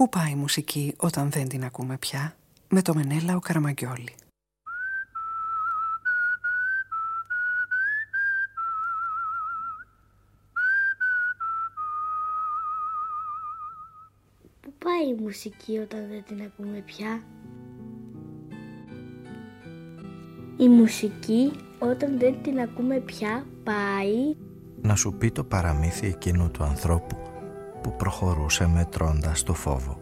Πού πάει η μουσική όταν δεν την ακούμε πια; Με το Μενέλα ο Καραμαγκιόλη. Πού πάει η μουσική όταν δεν την ακούμε πια; Η μουσική όταν δεν την ακούμε πια πάει Να σου πει το παραμύθι εκείνου του ανθρώπου που προχωρούσε μετρώντας το φόβο.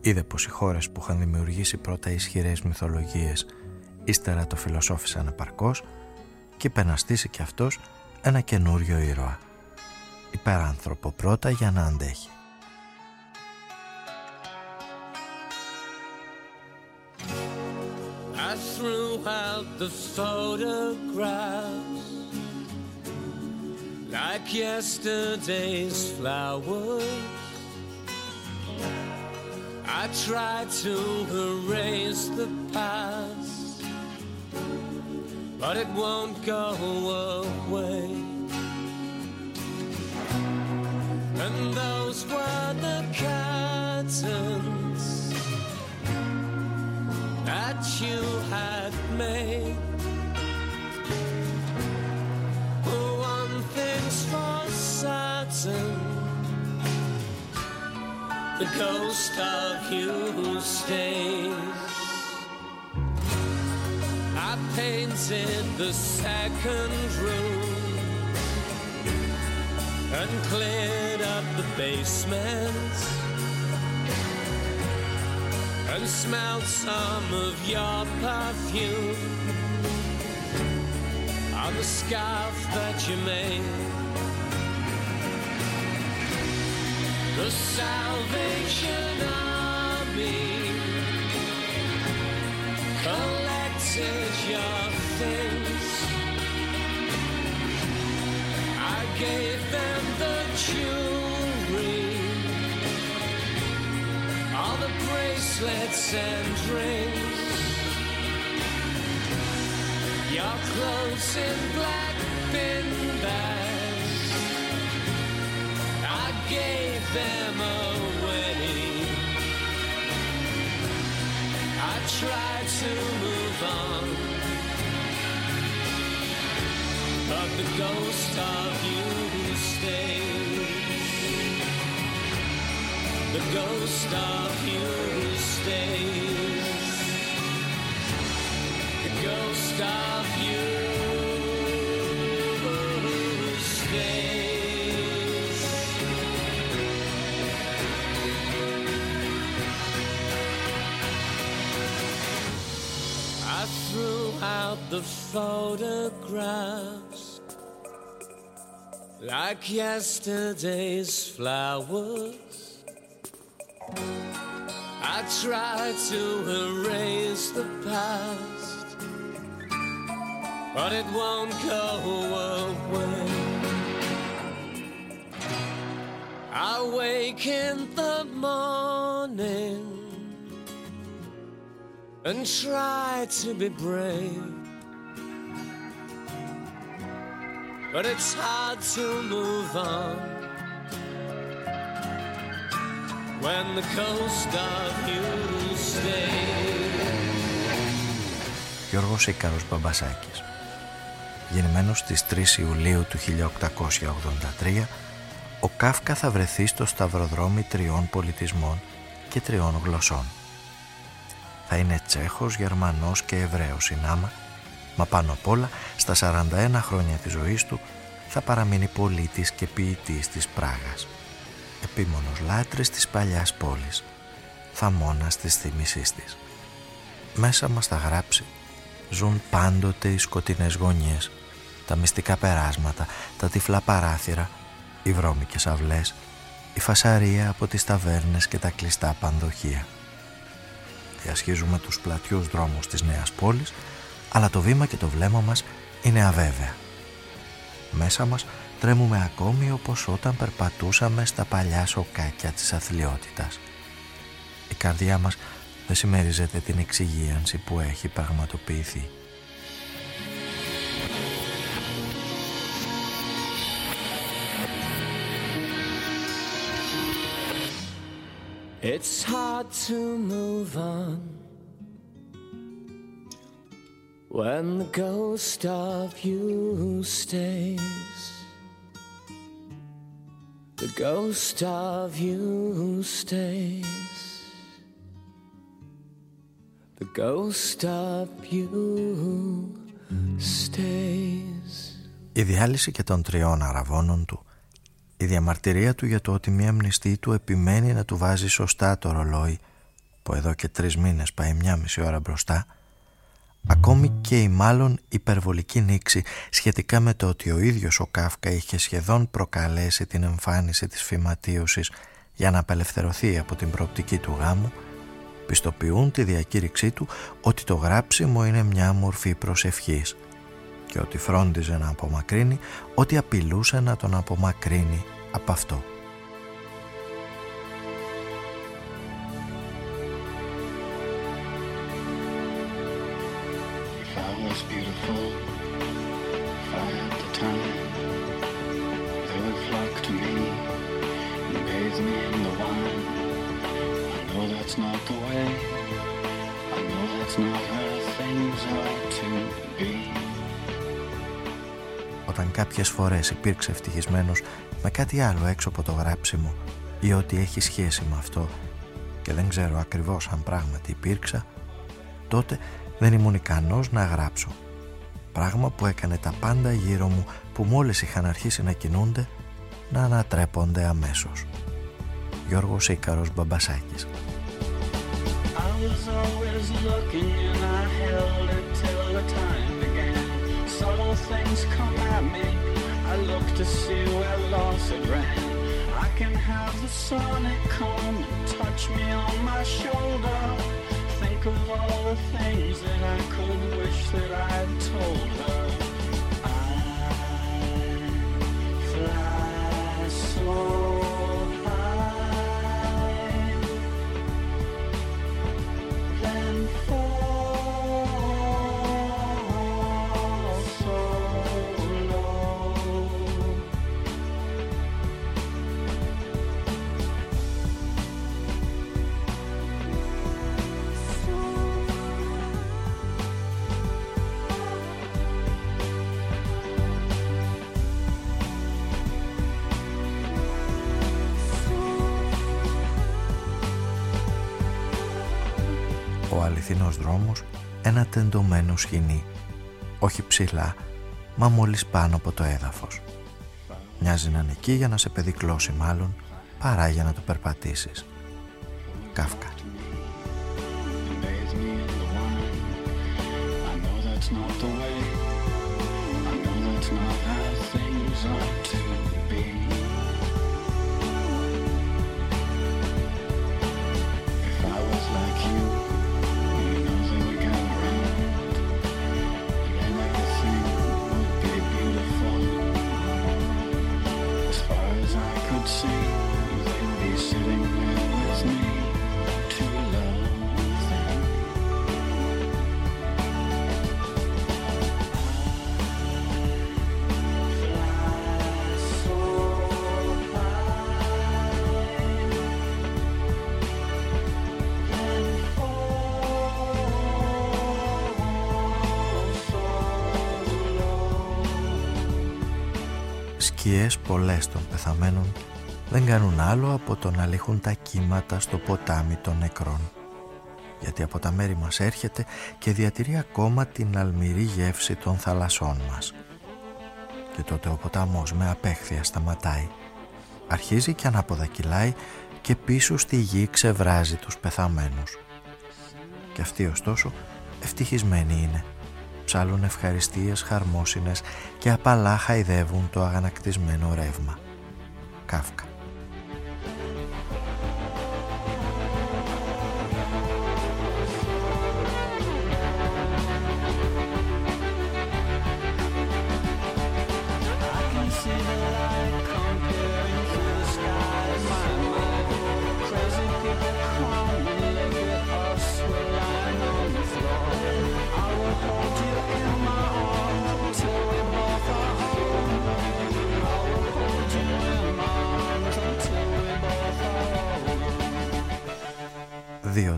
Είδε πως οι χώρες που είχαν δημιουργήσει πρώτα ισχυρές μυθολογίες ύστερα το φιλοσόφησαν επαρκώς και υπεναστήσει κι αυτός ένα καινούριο ήρωα. Υπεράνθρωπο πρώτα για να αντέχει. the photographs like yesterday's flowers. I try to erase the past, but it won't go away. And those were the curtains that you had made. Certain the ghost of you stays. I painted the second room and cleared up the basement and smelled some of your perfume on the scarf that you made. The Salvation Army collected your things. I gave them the all the bracelets and rings, your clothes in black bin bags. Them away. I tried to move on, but the ghost of you stays. The ghost of you stays. The ghost of photographs like yesterday's flowers. I try to erase the past, but it won't go away. I wake in the morning and try to be brave. But it's hard to move on. When the coast of you Γιώργος Ίκαρος Μπαμπασάκης. Γεννημένος στις 3 Ιουλίου του 1883 ο Κάφκα θα βρεθεί στο σταυροδρόμι τριών πολιτισμών και τριών γλωσσών. Θα είναι Τσέχος, Γερμανός και Εβραίος συνάμα Μα πάνω απ' όλα, στα 41 χρόνια της ζωής του, θα παραμείνει πολίτης και ποιητής της Πράγας. Επίμονος λάτρης της παλιάς πόλης, θαμώνας της θύμησής της. Μέσα μας θα γράψει, ζουν πάντοτε οι σκοτεινές γωνιές, τα μυστικά περάσματα, τα τυφλά παράθυρα, οι βρώμικες αυλές, η φασαρία από τις ταβέρνες και τα κλειστά πανδοχεία. Διασχίζουμε τους πλατιούς δρόμους της νέας πόλης αλλά το βήμα και το βλέμμα μας είναι αβέβαια. Μέσα μας τρέμουμε ακόμη όπως όταν περπατούσαμε στα παλιά σοκάκια της αθλειότητας. Η καρδιά μας δεν συμμερίζεται την εξυγίανση που έχει πραγματοποιηθεί. It's hard to move on when the ghost of you stays. The ghost of you stays. The ghost of you stays. Η διάλυση και των τριών αραβώνων του η διαμαρτυρία του για το ότι μία μνηστή του επιμένει να του βάζει σωστά το ρολόι που εδώ και τρεις μήνες πάει μια μισή ώρα μπροστά ακόμη και η μάλλον υπερβολική νήξη σχετικά με το ότι ο ίδιος ο Κάφκα είχε σχεδόν προκαλέσει την εμφάνιση της φυματίωσης για να απελευθερωθεί από την προοπτική του γάμου πιστοποιούν τη διακήρυξή του ότι το γράψιμο είναι μια μορφή προσευχής και ότι φρόντιζε να απομακρύνει ότι απειλούσε να τον απομακρύνει από αυτό. Φορές υπήρξε ευτυχισμένος με κάτι άλλο έξω από το γράψιμο ή ότι έχει σχέση με αυτό και δεν ξέρω ακριβώς αν πράγματι υπήρξα, τότε δεν ήμουν ικανός να γράψω. Πράγμα που έκανε τα πάντα γύρω μου που μόλις είχαν αρχίσει να κινούνται να ανατρέπονται αμέσως. Γιώργος Ίκαρος Μπαμπασάκης subtle things come at me. I look to see where had ran. I can have the sonic come and touch me on my shoulder. Think of all the things that I could wish that I'd told her. I fly so. Αληθινός δρόμος ένα τεντωμένο σκηνή. Όχι ψηλά μα μόλις πάνω από το έδαφος. Μοιάζει να είναι εκεί για να σε πεδικλώσει μάλλον παρά για να το περπατήσεις. Κάφκα. Σκιές πολλές των πεθαμένων δεν κάνουν άλλο από το να λύχουν τα κύματα στο ποτάμι των νεκρών γιατί από τα μέρη μας έρχεται και διατηρεί ακόμα την αλμυρή γεύση των θαλασσών μας. Και τότε ο ποταμός με απέχθεια σταματάει. Αρχίζει και ανάποδα κυλάει και πίσω στη γη ξεβράζει τους πεθαμένους. Και αυτοί ωστόσο ευτυχισμένοι είναι ψάλουν ευχαριστίες χαρμόσυνες και απαλά χαϊδεύουν το αγανακτισμένο ρεύμα. Κάφκα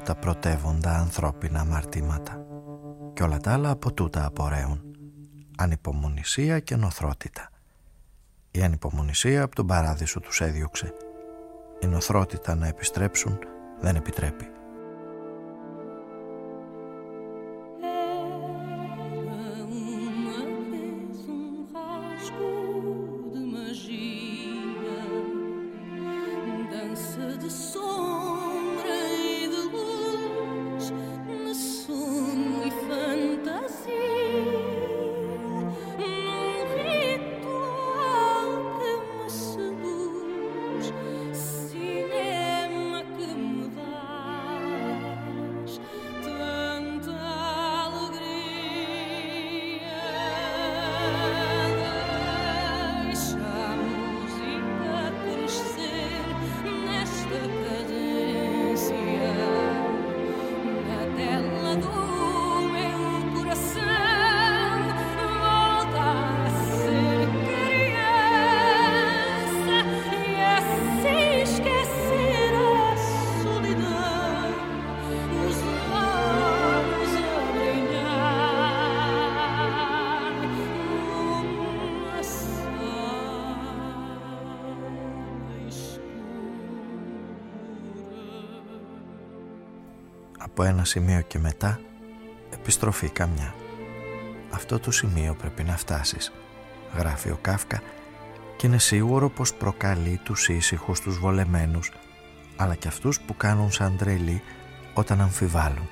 τα πρωτεύοντα ανθρώπινα αμαρτήματα. Και όλα τα άλλα από τούτα απορρέουν. Ανυπομονησία και νοθρότητα. Η ανυπομονησία από τον παράδεισο τους έδιωξε. Η νοθρότητα να επιστρέψουν δεν επιτρέπει από ένα σημείο και μετά επιστροφή καμιά. Αυτό το σημείο πρέπει να φτάσεις, γράφει ο Κάφκα και είναι σίγουρο πως προκαλεί τους ήσυχους τους βολεμένους αλλά και αυτούς που κάνουν σαν τρελή όταν αμφιβάλλουν.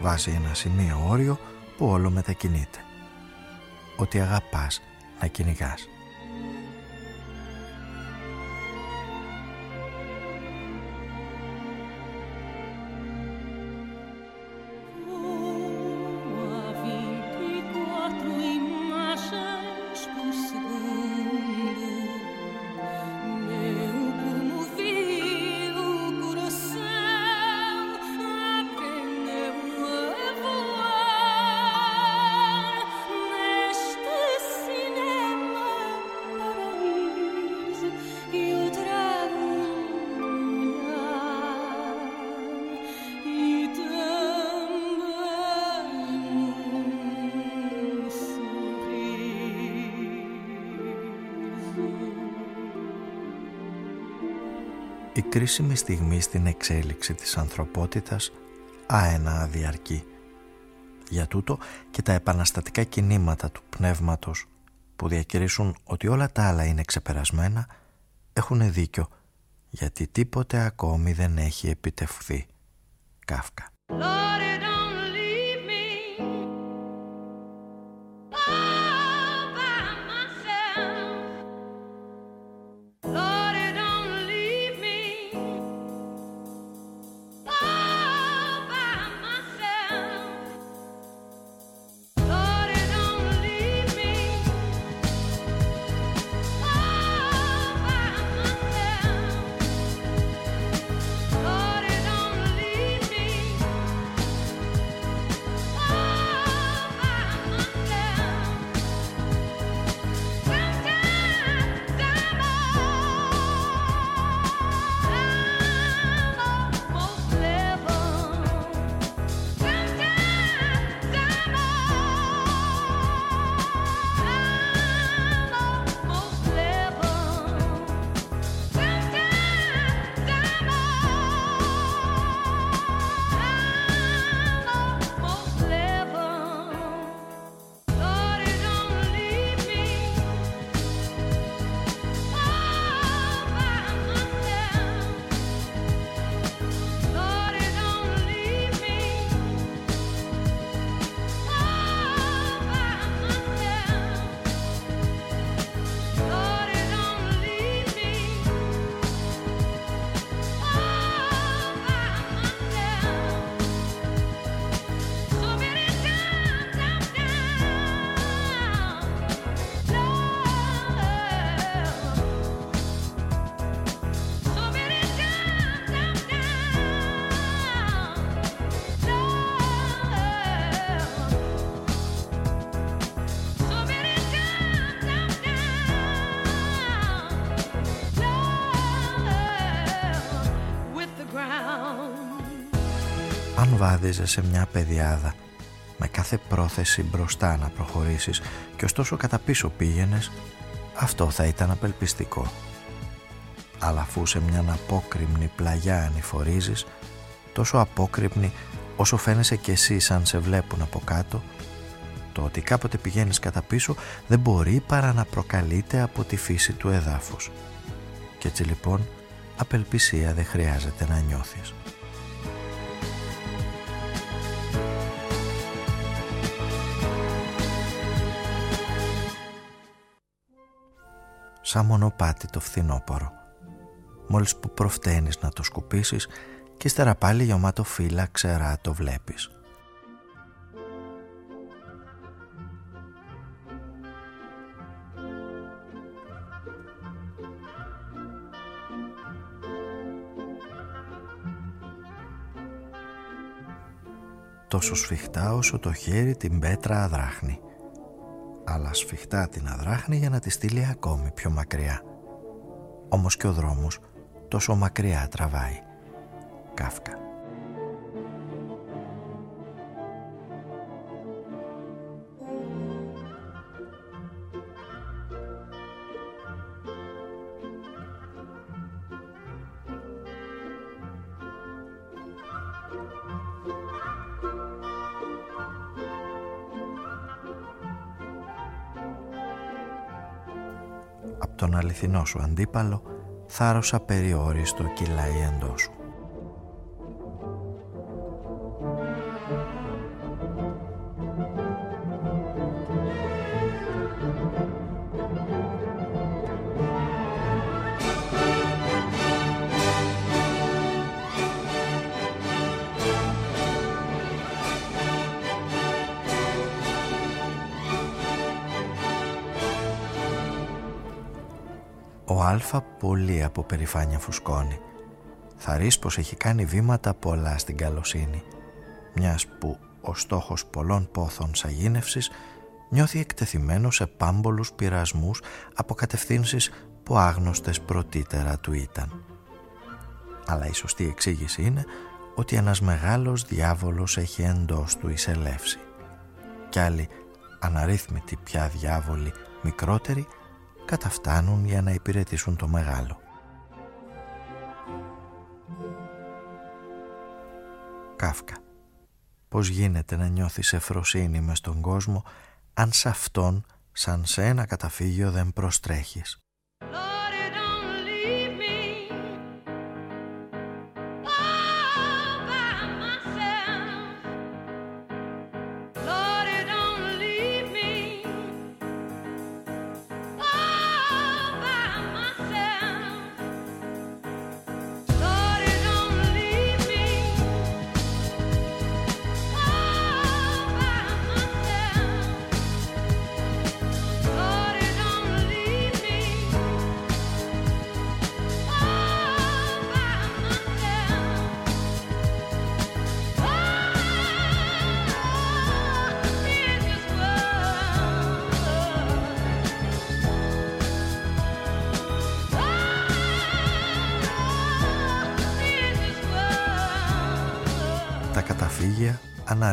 Βάζει ένα σημείο όριο που όλο μετακινείται. Ότι αγαπάς να κυνηγάς. Κρίσιμη στιγμή στην εξέλιξη της ανθρωπότητας άενα αδιαρκή. Για τούτο και τα επαναστατικά κινήματα του πνεύματος που διακηρύσουν ότι όλα τα άλλα είναι ξεπερασμένα έχουν δίκιο γιατί τίποτε ακόμη δεν έχει επιτευχθεί. Κάφκα. Βάδιζε σε μια πεδιάδα με κάθε πρόθεση μπροστά να προχωρήσεις και ωστόσο κατά πίσω πήγαινες, αυτό θα ήταν απελπιστικό. Αλλά αφού σε μια απόκρημνη πλαγιά ανηφορίζεις, τόσο απόκρημνη όσο φαίνεσαι κι εσύ σαν σε βλέπουν από κάτω, το ότι κάποτε πηγαίνεις κατά πίσω δεν μπορεί παρά να προκαλείται από τη φύση του εδάφους. Κι έτσι λοιπόν απελπισία δεν χρειάζεται να νιώθεις. Σαν μονοπάτι το φθινόπορο. Μόλις που προφταίνεις να το σκουπίσεις και ύστερα πάλι γεμάτο φύλλα ξερά το βλέπεις. τόσο σφιχτά όσο το χέρι την πέτρα αδράχνει αλλά σφιχτά την αδράχνει για να τη στείλει ακόμη πιο μακριά. Όμως και ο δρόμος τόσο μακριά τραβάει. Κάφκα τον αληθινό σου αντίπαλο, θάρρος απεριόριστο κυλάει εντός σου. Α πολύ από περηφάνεια φουσκώνει. Θα ρεις πως έχει κάνει βήματα πολλά στην καλοσύνη, μιας που ο στόχος πολλών πόθων σαγίνευσης νιώθει εκτεθειμένος σε πάμπολους πειρασμούς από κατευθύνσεις που άγνωστες πρωτήτερα του ήταν. Αλλά η σωστή εξήγηση είναι ότι ένας μεγάλος διάβολος έχει εντός του εισελεύσει. Κι άλλοι αναρρύθμιτοι πια διάβολοι μικρότεροι καταφτάνουν για να υπηρετήσουν το μεγάλο. Κάφκα Πώς γίνεται να νιώθεις εφροσύνη μες στον κόσμο αν σε αυτόν σαν σε ένα καταφύγιο δεν προστρέχεις;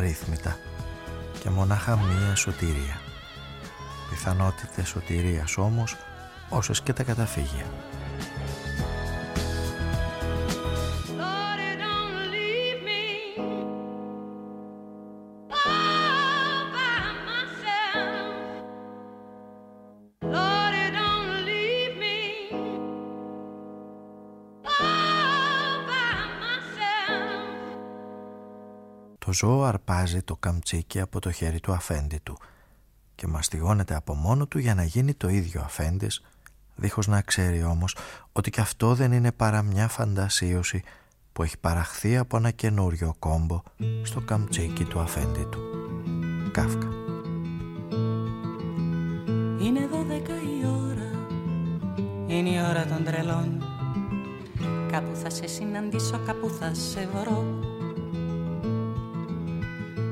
Αναρρύθμιτα και μονάχα μία σωτηρία. Πιθανότητες σωτηρίας όμως όσες και τα καταφύγια. Ζώο αρπάζει το καμτσίκι από το χέρι του αφέντη του και μαστιγώνεται από μόνο του για να γίνει το ίδιο αφέντης, δίχως να ξέρει όμως ότι και αυτό δεν είναι παρά μια φαντασίωση που έχει παραχθεί από ένα καινούριο κόμπο στο καμτσίκι του αφέντη του. Κάφκα. Είναι δώδεκα η ώρα, είναι η ώρα των τρελών Κάπου θα σε συναντήσω, κάπου θα σε βρω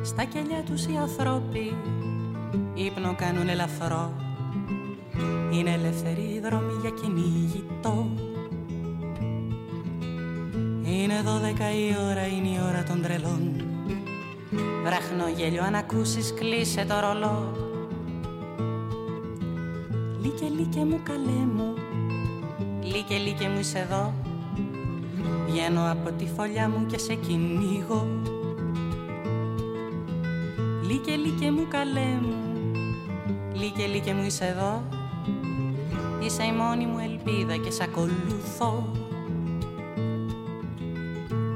στα κελιά τους οι ανθρώποι ύπνο κάνουν ελαφρό. Είναι ελεύθερη η δρόμη για κυνηγητό. Είναι δώδεκα η ώρα, είναι η ώρα των τρελών. Βραχνό γέλιο αν ακούσεις κλείσε το ρολό. Λίκε λίκε μου καλέ μου. Λίκε λίκε μου είσαι εδώ. Βγαίνω από τη φωλιά μου και σε κυνηγώ Λίκε λίκε μου καλέ μου. Λίκε λίκε μου είσαι εδώ. Είσαι η μόνη μου ελπίδα και σ' ακολουθώ.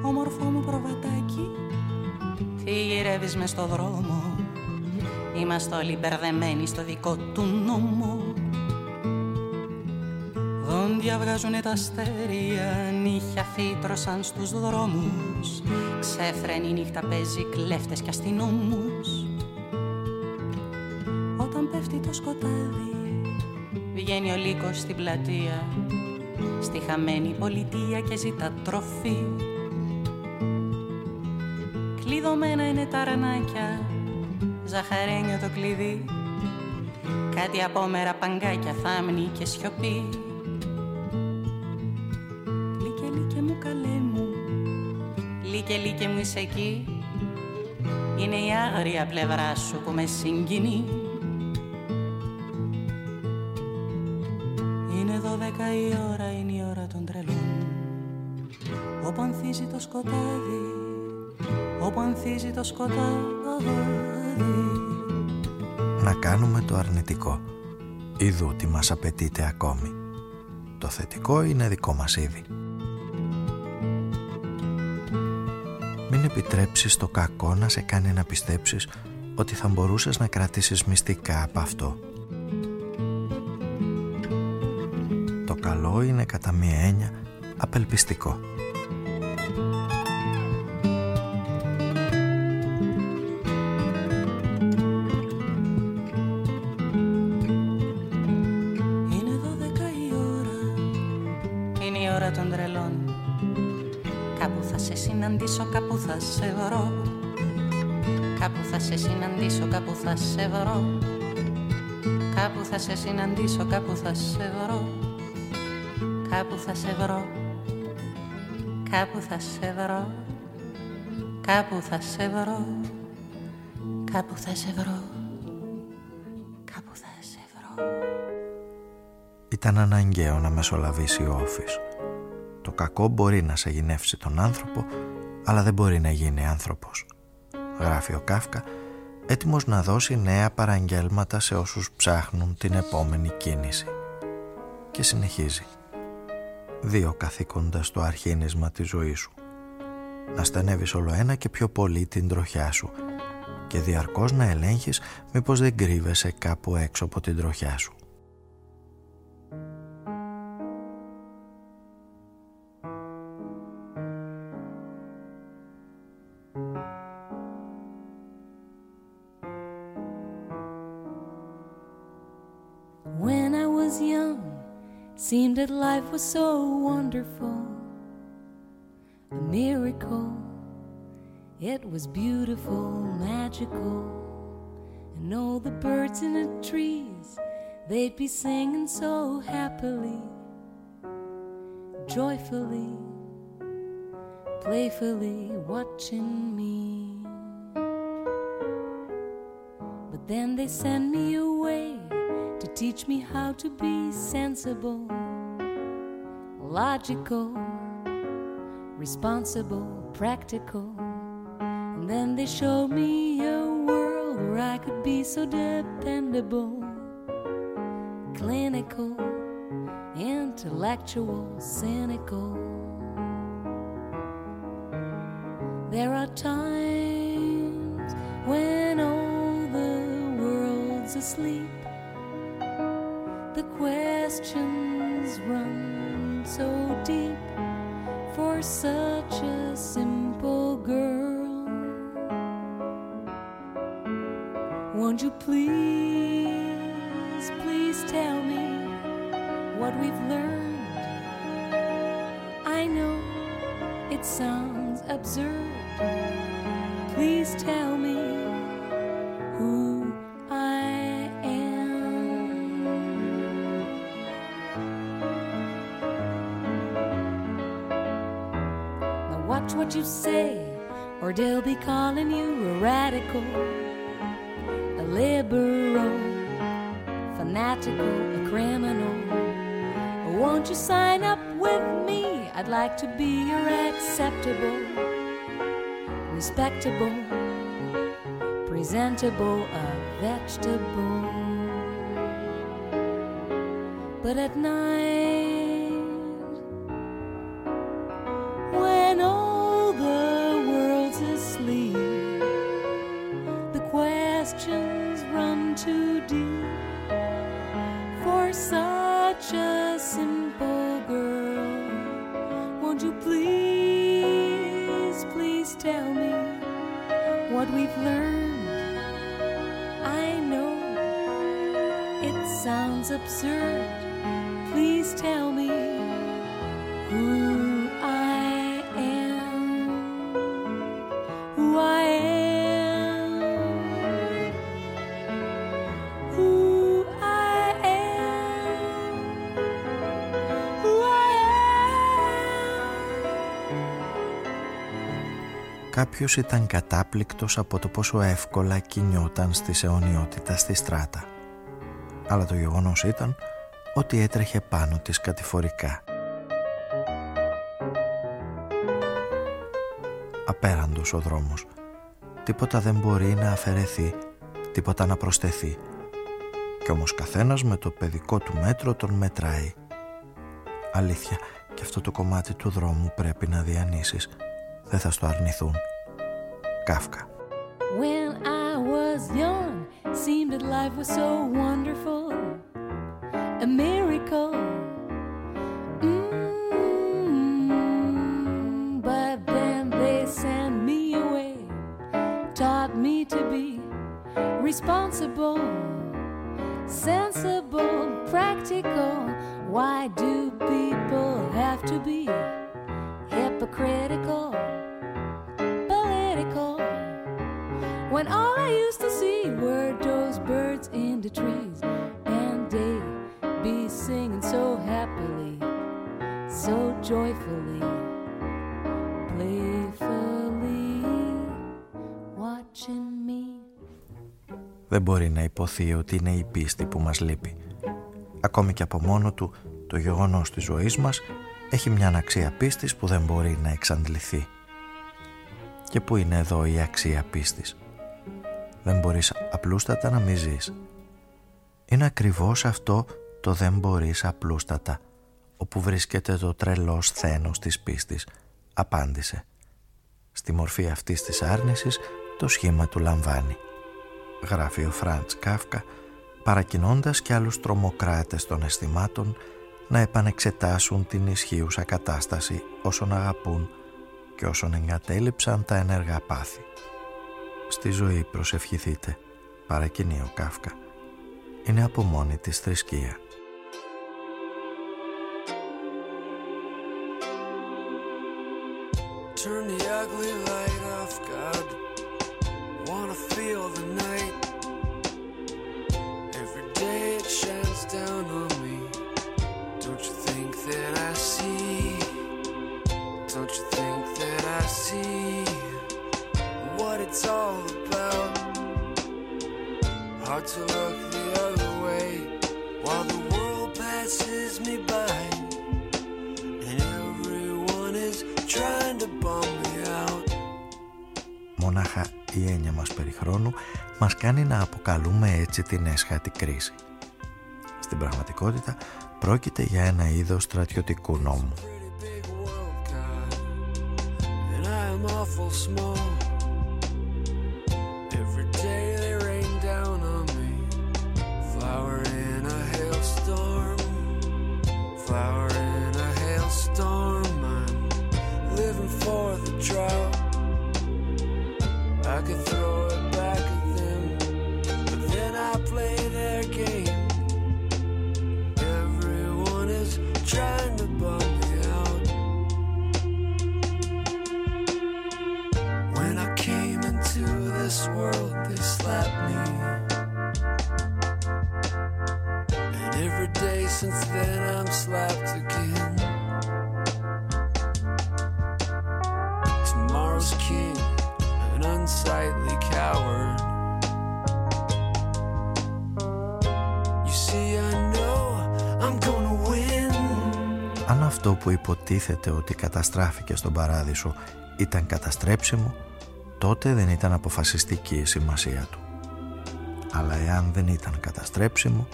Όμορφο μου προβατάκι Τι γυρεύεις μες στο δρόμο. Είμαστε όλοι μπερδεμένοι στο δικό του νόμο Δόντια βγάζουνε τα αστέρια Νύχια φύτρωσαν στους δρόμους. Ξέφρενη νύχτα παίζει κλέφτες και αστυνόμους. Όταν πέφτει το σκοτάδι Βγαίνει ο λύκος στην πλατεία. Στη χαμένη πολιτεία και ζητά τροφή. Κλειδωμένα είναι τα ρανάκια Ζαχαρένιο το κλειδί. Κάτι απόμερα παγκάκια θάμνη και σιωπή Λίκε λίκε μου είσαι εκεί. Είναι η άγρια πλευρά σου που με συγκινεί. Είναι δώδεκα η ώρα, είναι η ώρα των τρελών. Όπου ανθίζει το σκοτάδι Όπου ανθίζει το σκοτάδι. Να κάνουμε το αρνητικό. Είδου τι μας απαιτείται ακόμη. Το θετικό είναι δικό μας ήδη επιτρέψεις το κακό να σε κάνει να πιστέψεις ότι θα μπορούσες να κρατήσεις μυστικά από αυτό καλό είναι κατά μία έννοια απελπιστικό. Βρω Κάπου θα σε συναντήσω, κάπου θα σε βρω. Κάπου θα σε συναντήσω, κάπου θα σε βρω. Κάπου θα σε βρω. Κάπου θα σε βρω. Κάπου θα σε βρω. Κάπου θα σε βρω. Κάπου θα σε βρω. Ήταν αναγκαίο να μεσολαβήσει ο Όφης. Το κακό μπορεί να σε γεννεύσει τον άνθρωπο, αλλά δεν μπορεί να γίνει άνθρωπος. Γράφει ο Κάφκα, έτοιμος να δώσει νέα παραγγέλματα σε όσους ψάχνουν την επόμενη κίνηση. Και συνεχίζει δύο καθήκοντας στο αρχίνισμα της ζωής σου. Να στενεύεις όλο ένα και πιο πολύ την τροχιά σου και διαρκώς να ελέγχεις μήπως δεν κρύβεσαι κάπου έξω από την τροχιά σου. Was so wonderful, a miracle. It was beautiful, magical. And all the birds in the trees, they'd be singing so happily, joyfully, playfully watching me. But then they send me away to teach me how to be sensible logical, responsible, practical. And then they showed me a world where I could be so dependable, clinical, intellectual, cynical. There are times when all the world's asleep. The questions run so deep for such a simple girl. Won't you please, please tell me what we've learned? I know it sounds absurd. Please tell me watch what you say, or they'll be calling you a radical, a liberal, fanatical, a criminal. Won't you sign up with me? I'd like to be your acceptable, respectable, presentable, a vegetable. But at night, Κάποιος ήταν κατάπληκτος από το πόσο εύκολα κινιόταν στη αιωνιότητα στη στράτα. Αλλά το γεγονός ήταν ότι έτρεχε πάνω της κατηφορικά. Απέραντος ο δρόμος. Τίποτα δεν μπορεί να αφαιρεθεί, τίποτα να προσθεθεί. Κι όμως καθένας με το παιδικό του μέτρο τον μετράει. Αλήθεια, και αυτό το κομμάτι του δρόμου πρέπει να διανύσεις. Δεν θα στο αρνηθούν. Kafka. When I was young, seemed that life was so wonderful, a miracle. Mm, but then they sent me away, taught me to be responsible, sensible, practical. Why do people have to be hypocritical? Used to see were those birds in the trees, and they be singing so happily, so joyfully, playfully, watching me. Δεν μπορεί να υποθεί ότι είναι η πίστη που μας λείπει. Ακόμη και από μόνο του το γεγονός της ζωής μας έχει μια αξία πίστης που δεν μπορεί να εξαντληθεί. Και πού είναι εδώ η αξία πίστης; Δεν μπορείς απλούστατα να μη ζεις. Είναι ακριβώς αυτό το δεν μπορείς απλούστατα όπου βρίσκεται το τρελός σθένος της πίστης, απάντησε. Στη μορφή αυτής της άρνησης το σχήμα του λαμβάνει. Γράφει ο Φραντς Κάφκα παρακινώντας και άλλους τρομοκράτες των αισθημάτων να επανεξετάσουν την ισχύουσα κατάσταση όσων αγαπούν και όσων εγκατέλειψαν τα ενεργά πάθη. Στη ζωή προσευχηθείτε, παρακινεί ο Κάφκα. Είναι από μόνη της θρησκεία. Turn the ugly light off, God. Wanna feel the night. Every day it shines down on me. Don't you think that I see? Don't you think that I see what it's all about? Hard to look the other way while the world passes me by. And everyone is trying to bum me out. Μονάχα η έννοια μας περί χρόνου μας κάνει να αποκαλούμε έτσι την έσχατη κρίση. Στην πραγματικότητα πρόκειται για ένα είδος στρατιωτικού νόμου. pretty big world, God, and I am awful small. flower. Αυτό που υποτίθεται ότι καταστράφηκε στον παράδεισο ήταν καταστρέψιμο, τότε δεν ήταν αποφασιστική η σημασία του. Αλλά εάν δεν ήταν καταστρέψιμο,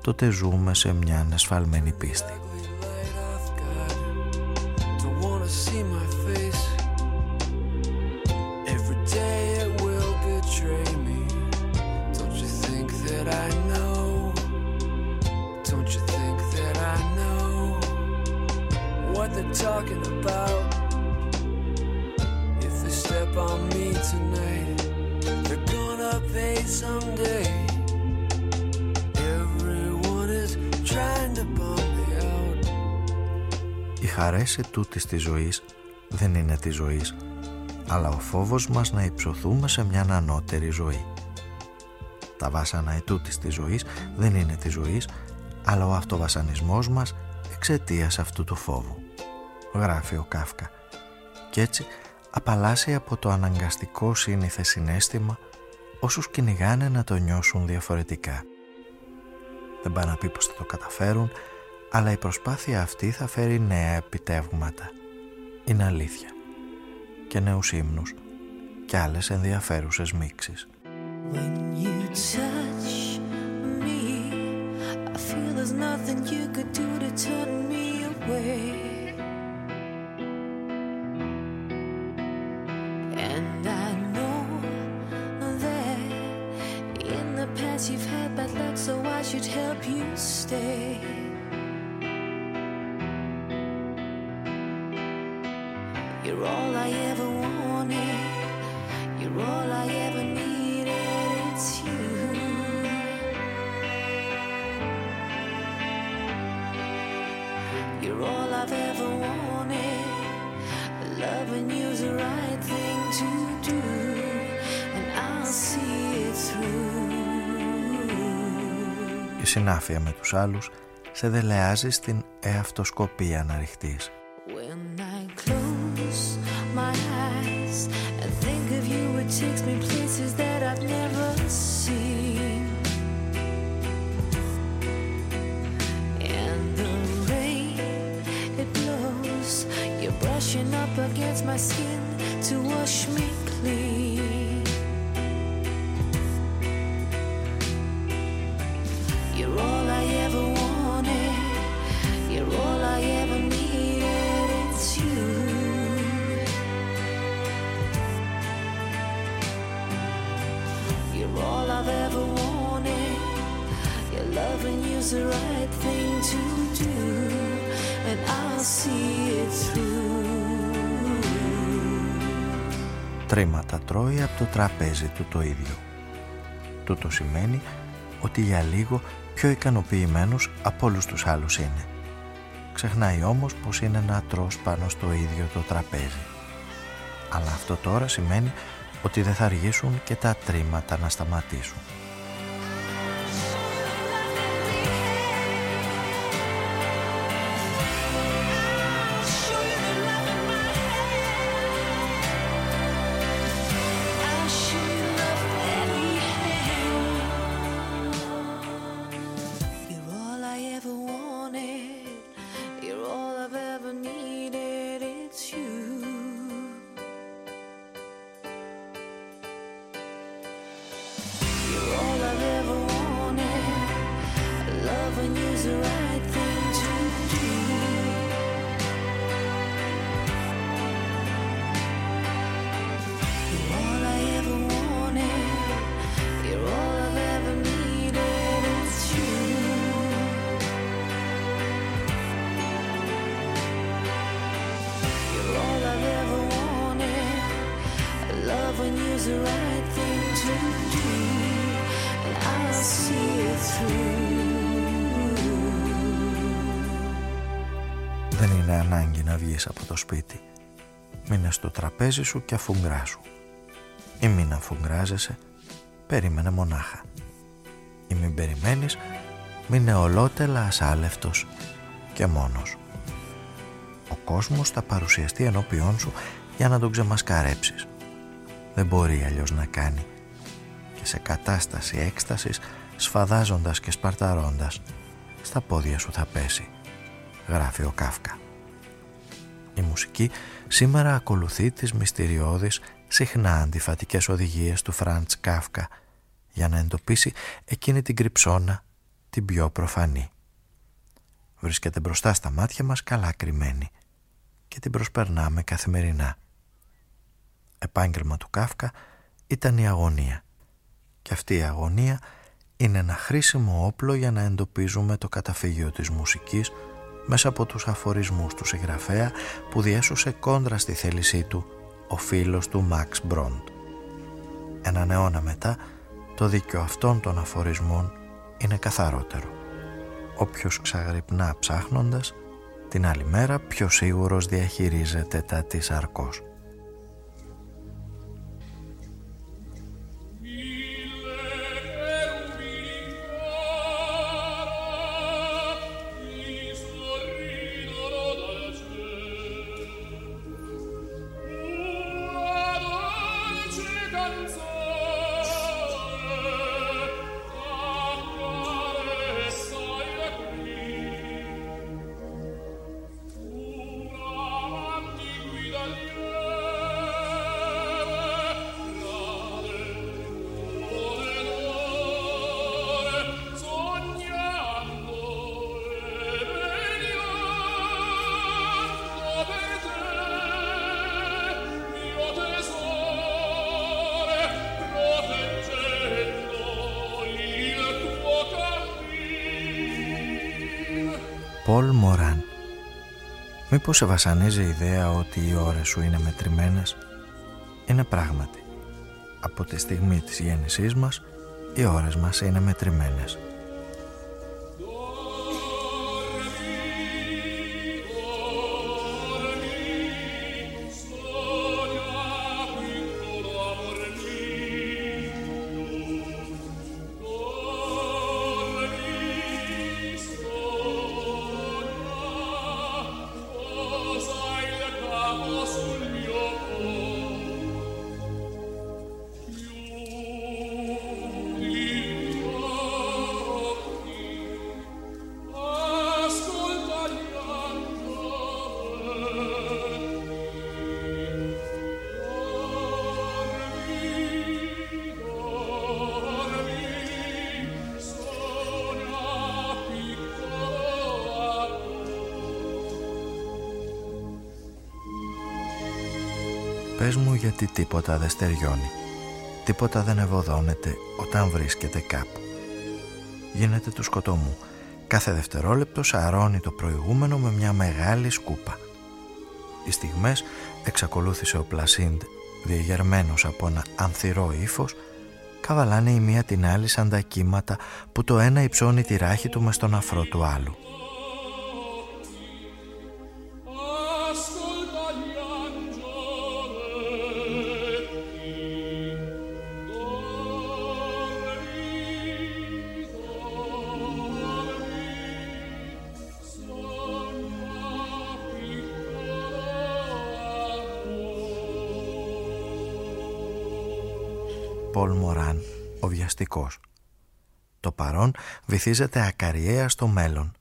τότε ζούμε σε μια ανεσφαλμένη πίστη. Χαρές ετούτης της ζωής δεν είναι της ζωής αλλά ο φόβος μας να υψωθούμε σε μια ανώτερη ζωή. Τα βάσανα ετούτης της ζωής δεν είναι της ζωής αλλά ο αυτοβασανισμός μας εξαιτίας αυτού του φόβου γράφει ο Κάφκα και έτσι απαλλάσσει από το αναγκαστικό σύνηθε συνέστημα όσους κυνηγάνε να το νιώσουν διαφορετικά. Δεν πάει να πει πως θα το καταφέρουν, αλλά η προσπάθεια αυτή θα φέρει νέα επιτεύγματα. Είναι αλήθεια. Και νέους ύμνους και άλλες ενδιαφέρουσες μίξεις. When you touch me, I feel there's nothing you could do to turn me away. And I know that in the past you've had bad luck, so I should help you stay. Η συνάφεια με τους άλλους σε δελεάζει στην εαυτοσκοπία να ρηχτείς. Το τραπέζι του το ίδιο. Τούτο σημαίνει ότι για λίγο πιο ικανοποιημένος από όλους τους άλλους είναι. Ξεχνάει όμως πως είναι να τρως πάνω στο ίδιο το τραπέζι. Αλλά αυτό τώρα σημαίνει ότι δεν θα αργήσουν και τα τρίματα να σταματήσουν. Το σπίτι. Μείνε στο τραπέζι σου και αφουγκράσου. Ή μην αφουγκράζεσαι, περίμενε μονάχα. Ή μην περιμένεις, μείνε ολότελα ασάλευτος και μόνος. Ο κόσμος θα παρουσιαστεί ενώπιόν σου για να τον ξεμασκαρέψεις. Δεν μπορεί αλλιώς να κάνει. Και σε κατάσταση έκστασης, σφαδάζοντας και σπαρταρώντας, στα πόδια σου θα πέσει, γράφει ο Κάφκα. Η μουσική σήμερα ακολουθεί τις μυστηριώδεις, συχνά αντιφατικές οδηγίες του Φραντς Κάφκα για να εντοπίσει εκείνη την κρυψώνα, την πιο προφανή. Βρίσκεται μπροστά στα μάτια μας καλά κρυμμένη και την προσπερνάμε καθημερινά. Επάγγελμα του Κάφκα ήταν η αγωνία και αυτή η αγωνία είναι ένα χρήσιμο όπλο για να εντοπίζουμε το καταφύγιο της μουσικής μέσα από τους αφορισμούς του συγγραφέα που διέσωσε κόντρα στη θέλησή του ο φίλος του Μαξ Μπρόντ. Έναν αιώνα μετά το δίκιο αυτών των αφορισμών είναι καθαρότερο. Όποιος ξαγρυπνά ψάχνοντας, την άλλη μέρα πιο σίγουρος διαχειρίζεται τα της αρκός. Μήπως σε βασανίζει η ιδέα ότι οι ώρες σου είναι μετρημένες; Είναι πράγματι. Από τη στιγμή της γέννησής μας οι ώρες μας είναι μετρημένες Πες μου γιατί τίποτα δεν στεριώνει. Τίποτα δεν ευωδώνεται όταν βρίσκεται κάπου. Γίνεται του σκοτωμού. Κάθε δευτερόλεπτο σαρώνει το προηγούμενο με μια μεγάλη σκούπα. Οι στιγμές εξακολούθησε ο Πλασίντ διεγερμένος από ένα ανθυρό ύφος καβαλάνε η μία την άλλη σαν τα κύματα που το ένα υψώνει τη ράχη του μες στον αφρό του άλλου. Ο βιαστικός. Το παρόν βυθίζεται ακαριέα στο μέλλον,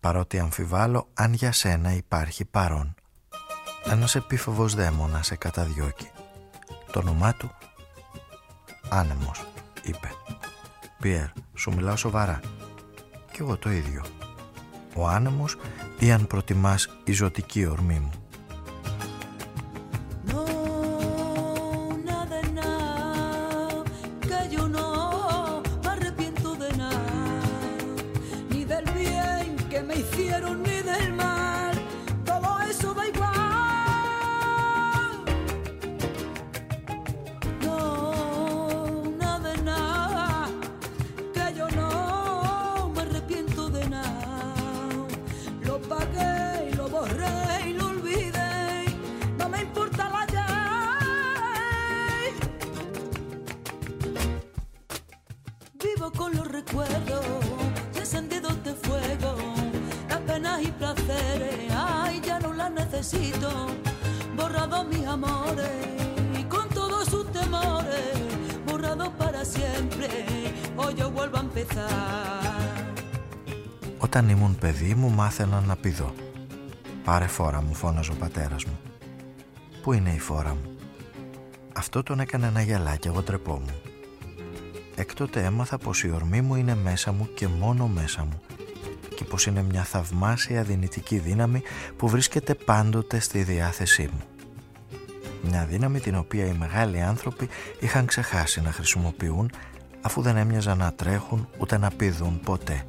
παρότι αμφιβάλλω αν για σένα υπάρχει παρόν. Ένας επίφοβος δαίμονας σε καταδιώκει. Το όνομά του Άνεμος, είπε. Πιέρ, σου μιλάω σοβαρά. Κι εγώ το ίδιο. Ο άνεμος ή αν προτιμάς η ζωτική ορμή μου. Όταν ήμουν παιδί μου μάθαινα να πηδώ. Πάρε φόρα μου, φώναζε ο πατέρας μου. Πού είναι η φόρα μου; Αυτό τον έκανε να γελά και εγώ τρεπόμουν. Έκτοτε έμαθα πως η ορμή μου είναι μέσα μου και μόνο μέσα μου και πως είναι μια θαυμάσια δυνητική δύναμη που βρίσκεται πάντοτε στη διάθεσή μου. Μια δύναμη την οποία οι μεγάλοι άνθρωποι είχαν ξεχάσει να χρησιμοποιούν αφού δεν έμοιαζαν να τρέχουν ούτε να πηδούν ποτέ.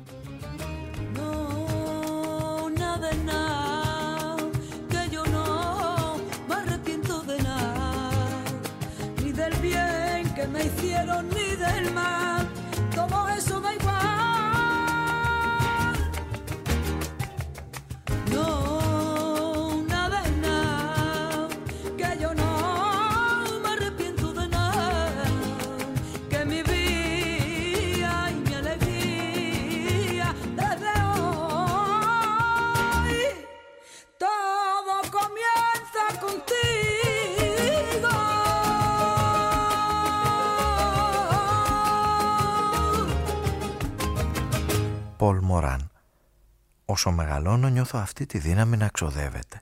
Όσο μεγαλώνω νιώθω αυτή τη δύναμη να ξοδεύεται.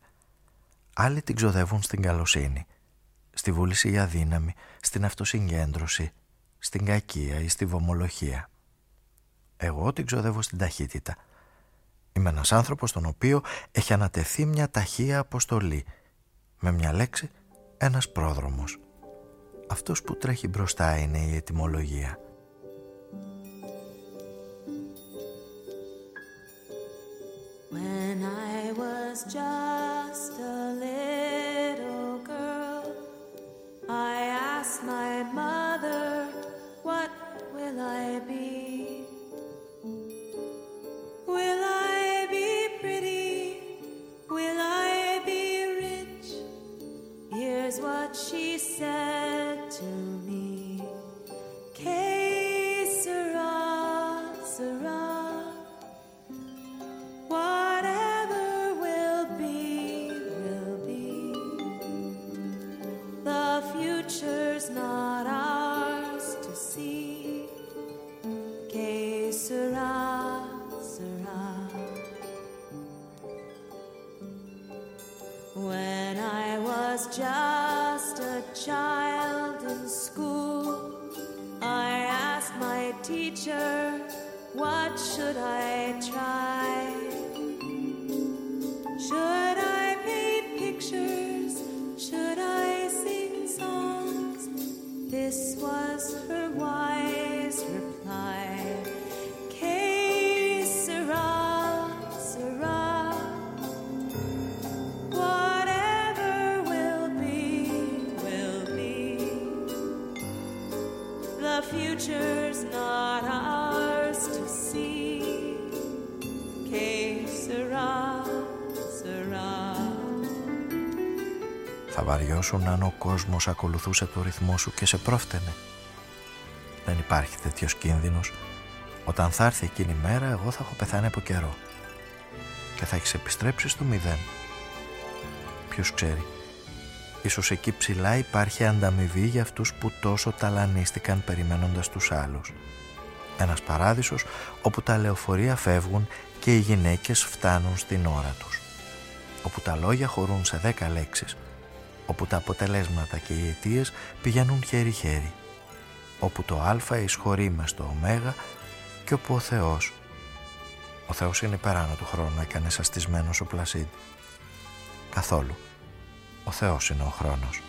Άλλοι την ξοδεύουν στην καλοσύνη, στη βούληση για δύναμη, στην αυτοσυγκέντρωση, στην κακία ή στη βομολοχία. Εγώ την ξοδεύω στην ταχύτητα. Είμαι ένας άνθρωπος τον οποίο έχει ανατεθεί μια ταχεία αποστολή. Με μια λέξη, ένας πρόδρομος. Αυτός που τρέχει μπροστά είναι η ετοιμολογία. When I was just a little girl, I asked my mother, What will I be? Will I be pretty? Will I be rich? Here's what she said to me. Que sera. Whatever just a child in school, I asked my teacher, What should I try? Should future's not ours to see. Que sera, sera. Θα βαριώσουν αν ο κόσμος ακολουθούσε το ρυθμό σου και σε πρόφτενε. Δεν υπάρχει τέτοιος κίνδυνος. Όταν θα έρθει εκείνη η μέρα, εγώ θα έχω πεθάνει από καιρό. Και θα έχεις επιστρέψει στο μηδέν. Ποιος ξέρει. Ίσως εκεί ψηλά υπάρχει ανταμοιβή για αυτούς που τόσο ταλανίστηκαν περιμένοντας τους άλλους. Ένας παράδεισος όπου τα λεωφορεία φεύγουν και οι γυναίκες φτάνουν στην ώρα τους. Όπου τα λόγια χωρούν σε δέκα λέξεις. Όπου τα αποτελέσματα και οι αιτίες πηγαίνουν χέρι-χέρι. Όπου το α εισχωρεί μες στο ω και όπου ο Θεός ο Θεός είναι υπεράνω του χρόνου έκανε αστισμένος ο Πλασίντ. Καθόλου. Ο Θεός είναι ο χρόνος.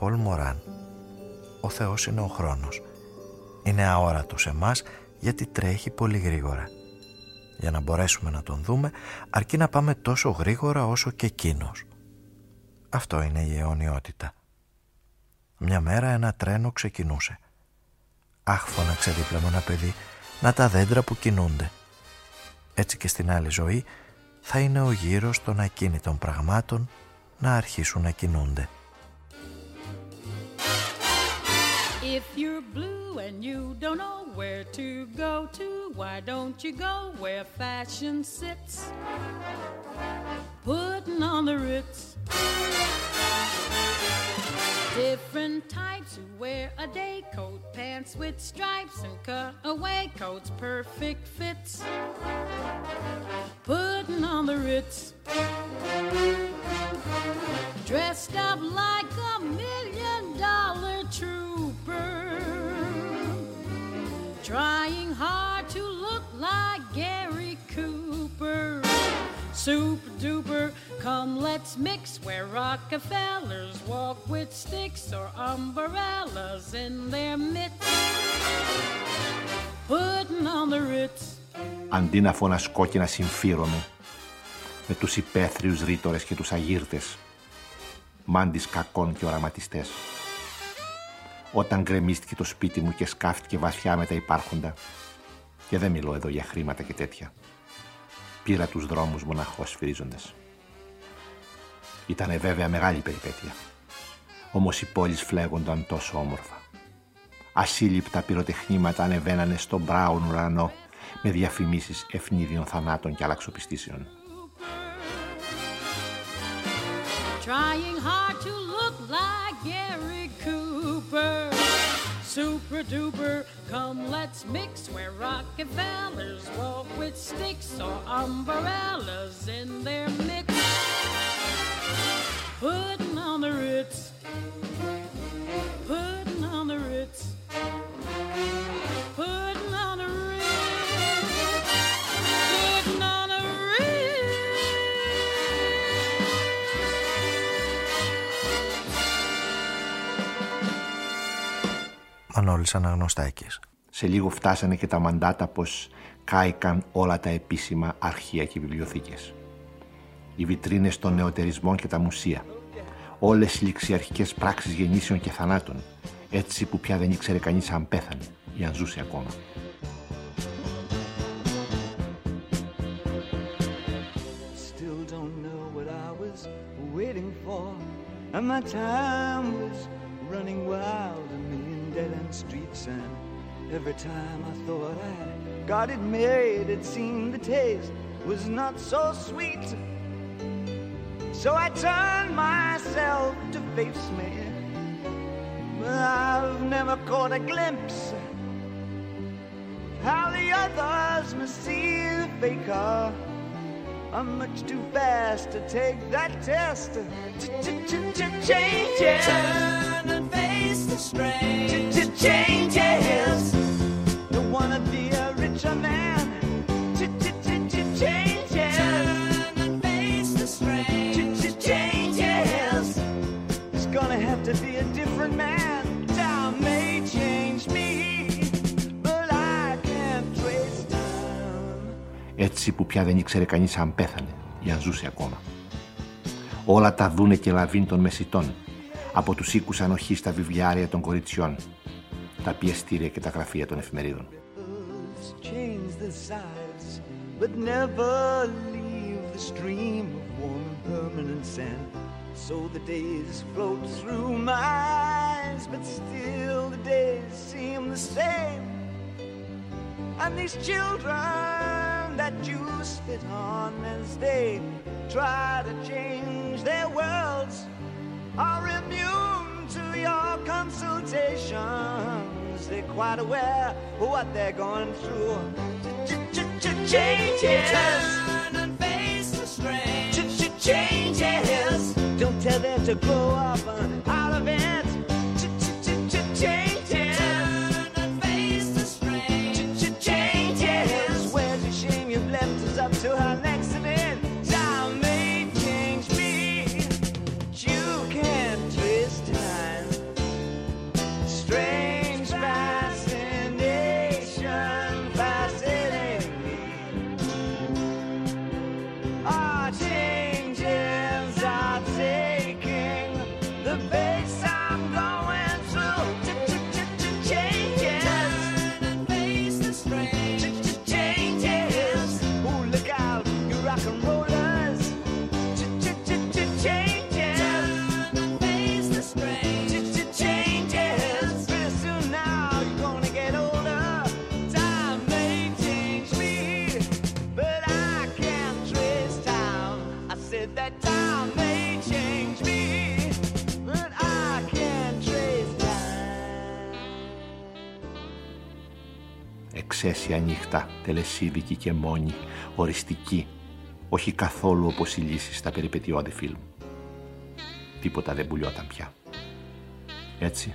Πολ Μωράν. Ο Θεός είναι ο χρόνος. Είναι αόρατος σε μας γιατί τρέχει πολύ γρήγορα. Για να μπορέσουμε να τον δούμε αρκεί να πάμε τόσο γρήγορα όσο και εκείνος. Αυτό είναι η αιωνιότητα. Μια μέρα ένα τρένο ξεκινούσε. Αχ, φώναξε δίπλα μου ένα παιδί, να τα δέντρα που κινούνται. Έτσι και στην άλλη ζωή θα είναι ο γύρος των ακίνητων πραγμάτων να αρχίσουν να κινούνται. If you're blue and you don't know where to go to, why don't you go where fashion sits? Putting on the ritz. Different types who wear a day coat, pants with stripes and cutaway coats, perfect fits. Putting on the ritz. Dressed up like a million dollar trooper. Trying hard to look like Gary Cooper. Super duper, come let's mix where Rockefellers walk with sticks or umbrellas in their mitts. Putting on the ritz. Αντί να φωνασκώ και να συμφίρομαι με τους υπαίθριους ρήτορες και τους αγύρτες, μάντις κακών και οραματιστές. Όταν γκρεμίστηκε το σπίτι μου και σκάφτηκε βαθιά με τα υπάρχοντα, και δεν μιλώ εδώ για χρήματα και τέτοια, πήρα τους δρόμους μοναχώς σφυρίζοντας. Ήτανε βέβαια μεγάλη περιπέτεια. Όμως οι πόλεις φλέγονταν τόσο όμορφα. Ασύλληπτα πυροτεχνήματα ανεβαίνανε στον μπράουν ουρανό με διαφημίσεις ευνίδιων θανάτων και αλλαξοπιστήσεων. Trying hard to look like Gary Cooper. Super duper, come let's mix where Rockefellers walk with sticks or umbrellas in their mix. Putting on the ritz. Putting on the ritz. Μανώλης Αναγνωστάκης. Σε λίγο φτάσανε και τα μαντάτα πως κάηκαν όλα τα επίσημα αρχεία και βιβλιοθήκες. Οι βιτρίνες των νεοτερισμών και τα μουσεία. Όλες οι ληξιαρχικές πράξεις γεννήσεων και θανάτων. Έτσι που πια δεν ήξερε κανείς αν πέθανε ή αν ζούσε ακόμα. Still don't know what I was waiting for. And my time was running wild, dead end streets and every time I thought I got it made it seemed the taste was not so sweet so I turned myself to face me but I've never caught a glimpse of how the others must see the faker I'm much too fast to take that test. Ch -ch -ch Change. But I can't trace time. Έτσι που πια δεν ήξερε κανείς αν πέθανε ή αν ζούσε ακόμα. Όλα τα δούνε και λαβήν των μεσητών, από τους οίκους ανοχής στα βιβλιάρια των κοριτσιών, τα πιεστήρια και τα γραφεία των εφημερίδων. change the size, but never leave the stream of warm and permanent sand. So the days float through my eyes, but still the days seem the same. And these children that you spit on as they try to change their worlds are immune to your consultations. They're quite aware of what they're going through. Changes. Turn and face the strain. Changes. Don't tell them to grow up Εξαίσια νύχτα, τελεσίδικη και μόνη, οριστική, όχι καθόλου όπως οι λύσεις στα περιπετειώδη φιλμ. Τίποτα δεν πουλιόταν πια. Έτσι,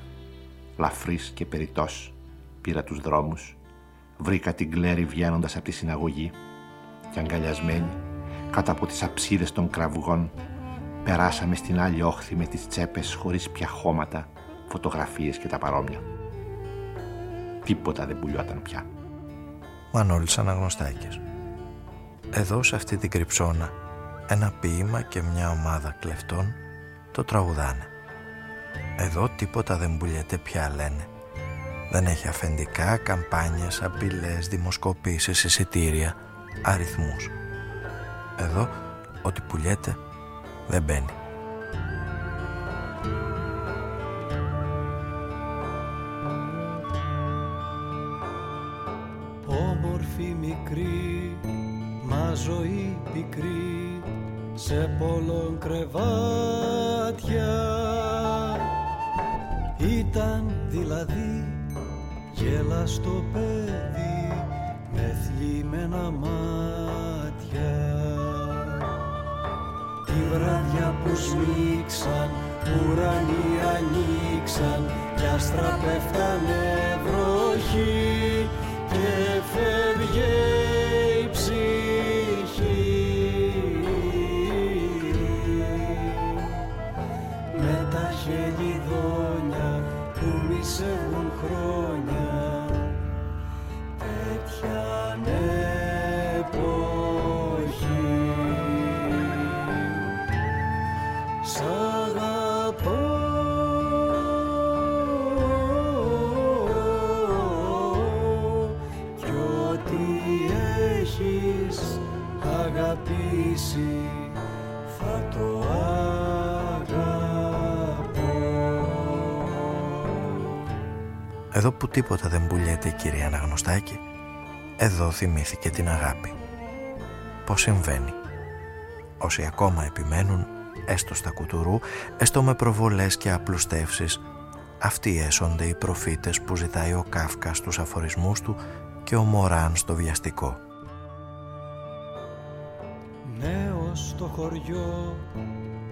λαφρύς και περιττός, πήρα τους δρόμους, βρήκα την Κλέρι βγαίνοντας από τη συναγωγή και αγκαλιασμένη, κάτω από τις αψίδες των κραυγών, περάσαμε στην άλλη όχθη με τις τσέπες χωρίς πια χώματα, φωτογραφίες και τα παρόμοια. Τίποτα δεν πουλιόταν πια. Μανώλης Αναγνωστάκης. Εδώ σε αυτή την κρυψώνα ένα ποίημα και μια ομάδα κλεφτών το τραγουδάνε. Εδώ τίποτα δεν πουλιέται πια λένε. Δεν έχει αφεντικά, καμπάνιες, απειλές, δημοσκοπήσεις, εισιτήρια, αριθμούς. Εδώ ό,τι πουλιέται δεν μπαίνει. Όμορφη μικρή, μα ζωή πικρή σε πολλών κρεβάτια. Ήταν δηλαδή γέλαστο παιδί με θλιμμένα μάτια. Τη βράδια που σμίξαν, ουρανοί ανοίξαν κι άστρα πέφτανε βροχή και φεύγε Εδώ που τίποτα δεν πουλιέται κυρία Αναγνωστάκη, εδώ θυμήθηκε την αγάπη. Πώς συμβαίνει. Όσοι ακόμα επιμένουν, έστω στα κουτουρού, έστω με προβολές και απλουστεύσεις, αυτοί έσονται οι προφήτες που ζητάει ο Κάφκας στους αφορισμούς του και ο Μωράν στο βιαστικό. Νέος στο χωριό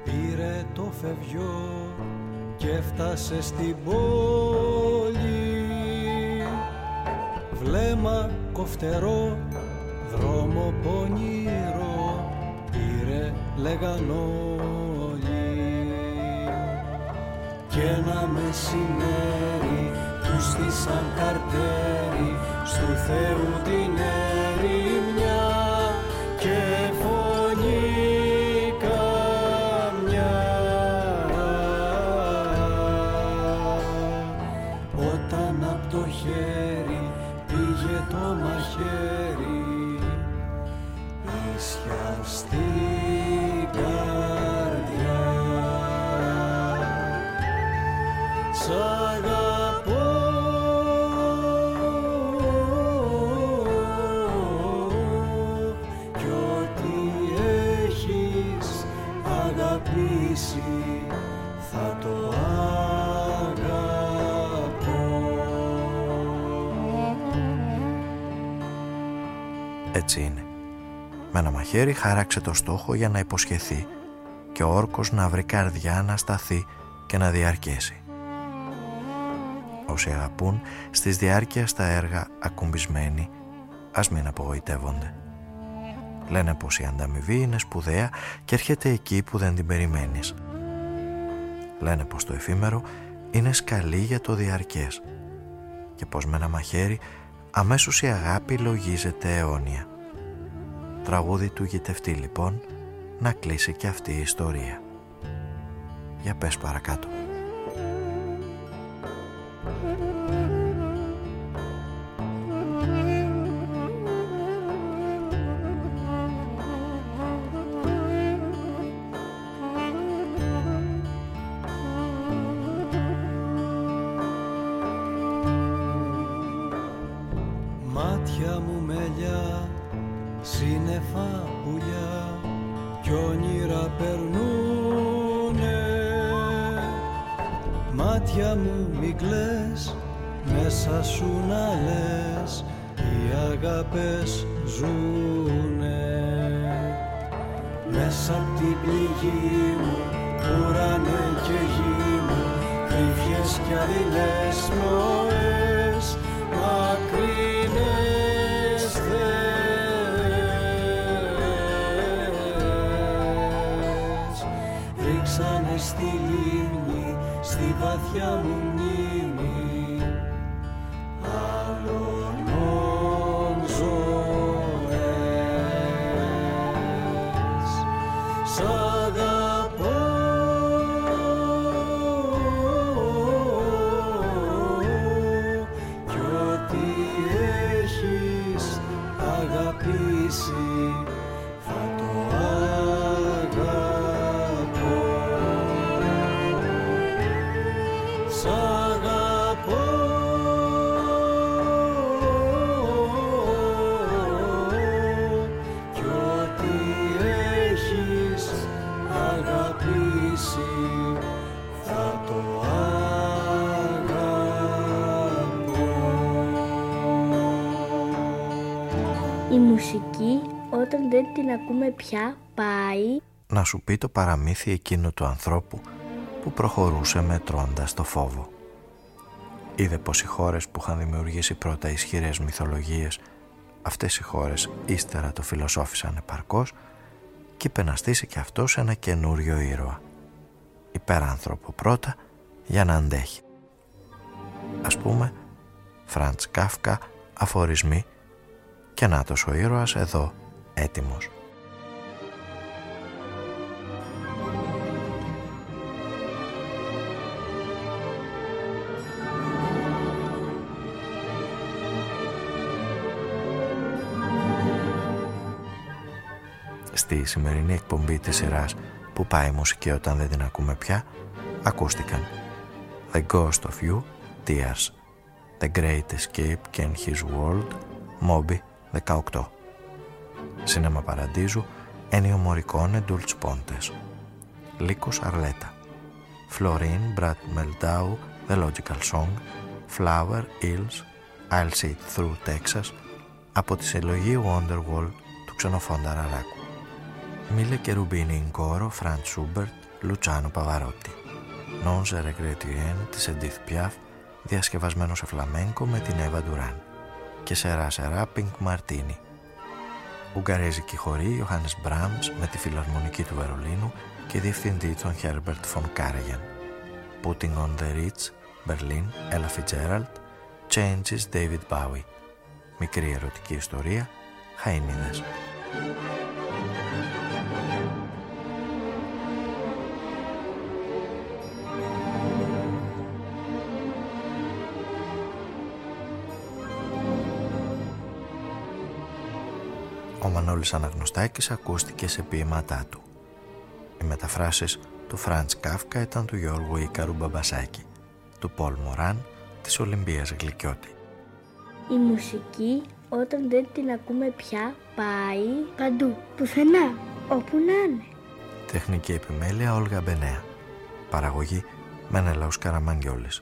πήρε το φευγιό και φτάσε στην πόλη Βλέμμα κοφτερό, δρόμο πονηρό πήρε λέγαν όλοι Κι ένα μεσημέρι τους στήσαν καρτέρι στου Θεού την ερημιά. Και φωνή καμιά. Όταν απ' το χέρι Mamaşır Έτσι είναι. Με ένα μαχαίρι χάραξε το στόχο για να υποσχεθεί και ο όρκος να βρει καρδιά να σταθεί και να διαρκέσει. Όσοι αγαπούν στις διάρκεια στα έργα ακουμπισμένοι ας μην απογοητεύονται. Λένε πως η ανταμοιβή είναι σπουδαία και έρχεται εκεί που δεν την περιμένεις. Λένε πως το εφήμερο είναι σκαλί για το διαρκές και πως με ένα μαχαίρι αμέσως η αγάπη λογίζεται αιώνια. Τραγούδι του γητευτή λοιπόν να κλείσει και αυτή η ιστορία. Για πες παρακάτω. Αγάπες ζουνε Μέσα απ' την πληγή μου, ουρανέ και γη μου κρύφιες κι αδειλές πνοές μακρινές θεές. Ρίξανε στη λίμνη, στη βαθιά μου μνήμη την ακούμε πια πάει να σου πει το παραμύθι εκείνο του ανθρώπου που προχωρούσε μετρώντας το φόβο. Είδε πως οι χώρες που είχαν δημιουργήσει πρώτα ισχυρές μυθολογίες αυτές οι χώρες ύστερα το φιλοσόφησαν επαρκώς και είπε να στήσει και αυτός ένα καινούριο ήρωα. Υπεράνθρωπο πρώτα για να αντέχει. Ας πούμε, Φραντς Κάφκα, αφορισμοί και νάτος ο ήρωας εδώ έτοιμος. Στη σημερινή εκπομπή της σειράς που πάει η μουσική όταν δεν την ακούμε πια ακούστηκαν. The Ghost of You, Tears The Great Escape και In His World, Moby 18 Σίνεμα Παραντίζου, Ένιο Μωρικόνε, Dulce Pontes. Λίκος Αρλέτα. Φλωρίν, Μπρατ Μελτάου, The Logical Song Flower, Hills, I'll See It Through Texas από τη συλλογή Wonderwall του ξενοφόντα Ραράκου Μίλε και Ρουμπίνι Ινκόρο, Φραντ Σούμπερτ, Λουτσάνο Παβαρότη. Non se regrette rien της Εντίθ Πιάφ, διασκευασμένο σε φλαμέγκο με την Εύα Ντουράν. Και σερά σερά Πινκ Μαρτίνι. Ουγγαρέζικη χορή Ιωάννης Μπράμς με τη φιλαρμονική του Βερολίνου και διευθυντή τον Herbert von Karajan. Putting on the Ritz, Berlin, Ella Fitzgerald, Changes David Bowie. Μικρή ερωτική ιστορία, Χαΐνιδες. Ο Μανώλης Αναγνωστάκης ακούστηκε σε ποίηματά του. Οι μεταφράσεις του Φραντς Κάφκα ήταν του Γιώργου Ίκαρου Μπαμπασάκη, του Πολ Μωράν, της Ολυμπίας Γλυκιώτη. Η μουσική όταν δεν την ακούμε πια πάει παντού, πουθενά, όπου να είναι. Τεχνική επιμέλεια Όλγα Μπενέα. Παραγωγή Μενέλαος Καραμαγγιόλης.